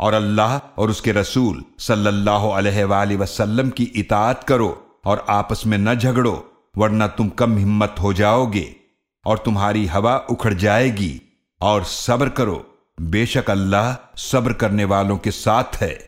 और अल्लाह और उसके रसूल सल्लल्लाहु अलैहि वसल्लम की इतात करो और आपस में न झगड़ो, वरना तुम कम हिम्मत हो जाओगे और तुम्हारी हवा उखड़ जाएगी। और सब्र करो, बेशक अल्लाह सब्र करने वालों के साथ है।